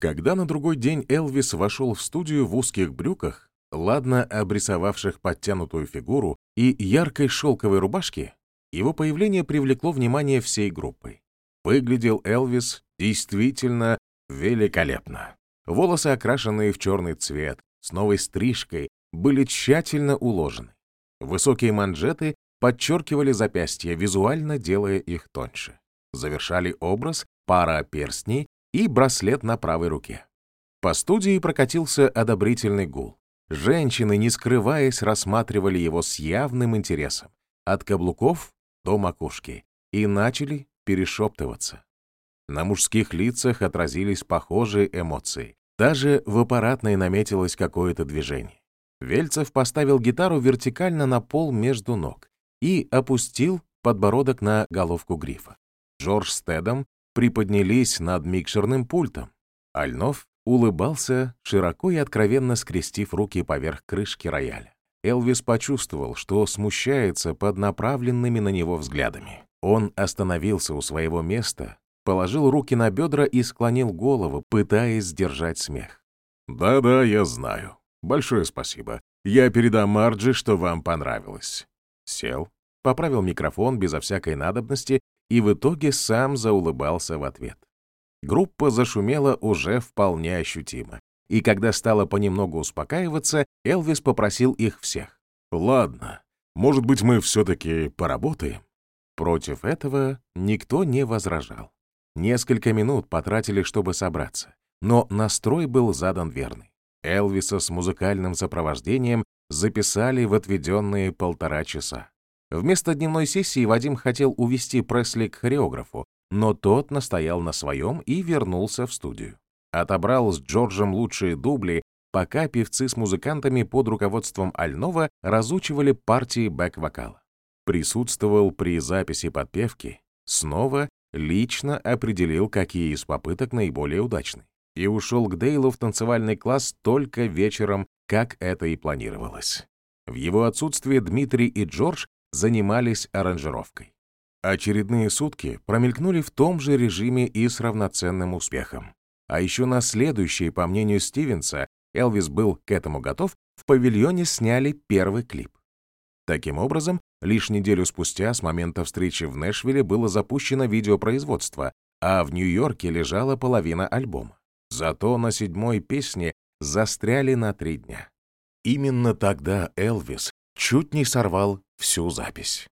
Когда на другой день Элвис вошел в студию в узких брюках, ладно обрисовавших подтянутую фигуру и яркой шелковой рубашке, его появление привлекло внимание всей группы. Выглядел Элвис действительно великолепно. Волосы, окрашенные в черный цвет, с новой стрижкой, были тщательно уложены. Высокие манжеты подчеркивали запястья, визуально делая их тоньше. Завершали образ пара перстней и браслет на правой руке. По студии прокатился одобрительный гул. Женщины, не скрываясь, рассматривали его с явным интересом, от каблуков до макушки, и начали перешептываться. На мужских лицах отразились похожие эмоции. Даже в аппаратной наметилось какое-то движение. Вельцев поставил гитару вертикально на пол между ног и опустил подбородок на головку грифа. Джордж с Тедом приподнялись над микшерным пультом. Альнов улыбался, широко и откровенно скрестив руки поверх крышки рояля. Элвис почувствовал, что смущается под направленными на него взглядами. Он остановился у своего места, положил руки на бедра и склонил голову, пытаясь сдержать смех. «Да-да, я знаю. Большое спасибо. Я передам Марджи, что вам понравилось». Сел, поправил микрофон безо всякой надобности и в итоге сам заулыбался в ответ. Группа зашумела уже вполне ощутимо. И когда стало понемногу успокаиваться, Элвис попросил их всех. «Ладно, может быть, мы все-таки поработаем?» Против этого никто не возражал. Несколько минут потратили, чтобы собраться, но настрой был задан верный. Элвиса с музыкальным сопровождением записали в отведенные полтора часа. Вместо дневной сессии Вадим хотел увести Пресли к хореографу, но тот настоял на своем и вернулся в студию. Отобрал с Джорджем лучшие дубли, пока певцы с музыкантами под руководством Альнова разучивали партии бэк-вокала. Присутствовал при записи подпевки, снова лично определил, какие из попыток наиболее удачны, и ушел к Дейлу в танцевальный класс только вечером, как это и планировалось. В его отсутствие Дмитрий и Джордж занимались аранжировкой. Очередные сутки промелькнули в том же режиме и с равноценным успехом. А еще на следующий, по мнению Стивенса, Элвис был к этому готов, в павильоне сняли первый клип. Таким образом, лишь неделю спустя с момента встречи в Нэшвилле было запущено видеопроизводство, а в Нью-Йорке лежала половина альбома. Зато на седьмой песне застряли на три дня. Именно тогда Элвис чуть не сорвал всю запись.